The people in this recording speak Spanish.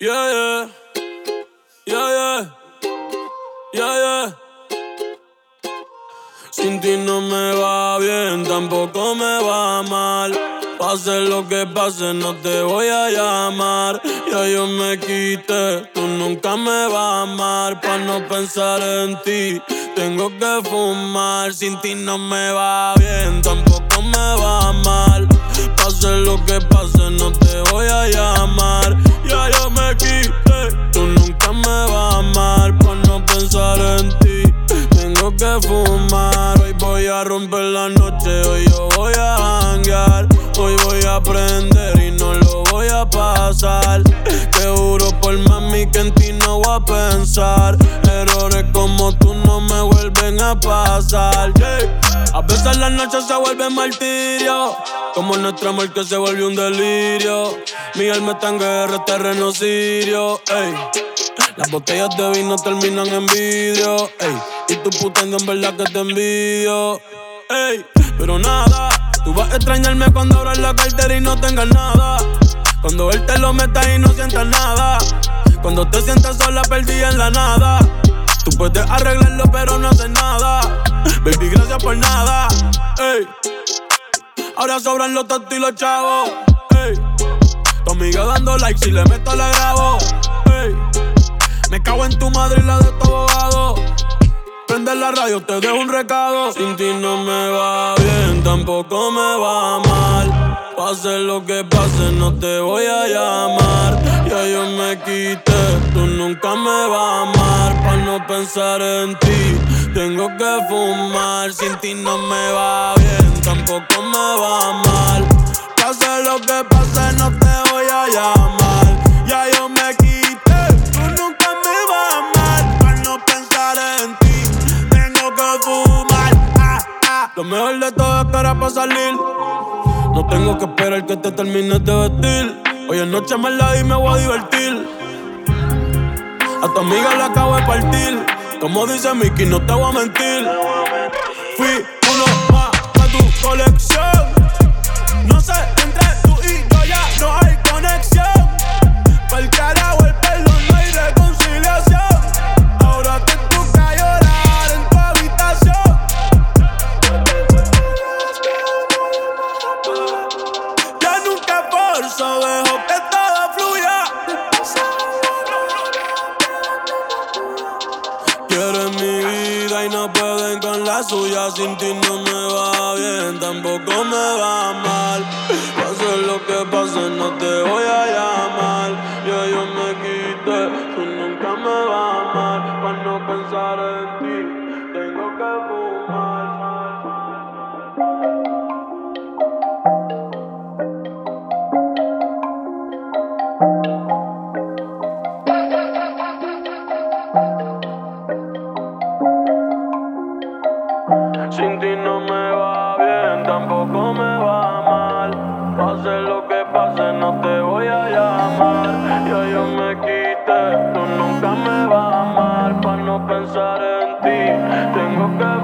Yeah, yeah. Yeah, yeah. Yeah. Sin ti no me va bien, tampoco me va mal. Pase lo que pase, no te voy a llamar. Ya yo me quité, tú nunca me vas a amar. Pa' no pensar en ti, tengo que fumar. Sin ti no me va bien, tampoco me va mal. Pase lo que pase, no te voy a llamar. Hoy voy a romper la noche, hoy yo voy a hangar. Hoy voy a aprender y no lo voy a pasar. Te juro por mami que en ti no voy a pensar. Errores como tú no me vuelven a pasar. A veces la noche se vuelve martirio. Como nuestro amor que se volvió un delirio. Mi alma está en guerra, terreno sirio. Las botellas de vino terminan en vidrio. Ey. Y tu puta en verdad que te envidio. Ey. Pero nada, tú vas a extrañarme cuando abras la cartera y no tengas nada. Cuando él te lo meta y no sientas nada. Cuando te sientas sola, perdida en la nada. Tú puedes arreglarlo, pero no haces nada. Baby, gracias por nada. Ey. Ahora sobran los tontos y los chavos. Ey. Tu amiga dando like, si le meto la grabo. Ey. Me cago en tu madre y la de tu abogado. Prende la radio, te dejo un recado. Sin ti no me va bien, tampoco me va mal. Pase lo que pase, no te voy a llamar. Ya yo me quité, tú nunca me vas a amar. Pa' no pensar en ti, tengo que fumar. Sin ti no me va bien, tampoco me va mal. Pase lo que pase, no te voy a llamar. Lo mejor de todo es que ahora pa' salir. No tengo que esperar que te termines de vestir. Hoy en noche me la y me voy a divertir. A tu amiga la acabo de partir. Como dice Mickey, no te voy a mentir. Fui uno más de tu colección. Y no pueden con la suya. Sin ti no me va bien, tampoco me va mal. Pase lo que pase, no te voy a Sin ti no me va bien, tampoco me va mal. Pase lo que pase, no te voy a llamar. Ya yo me quité, tú nunca me vas a amar. Para no pensar en ti, tengo que